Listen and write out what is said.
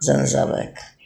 zęzawek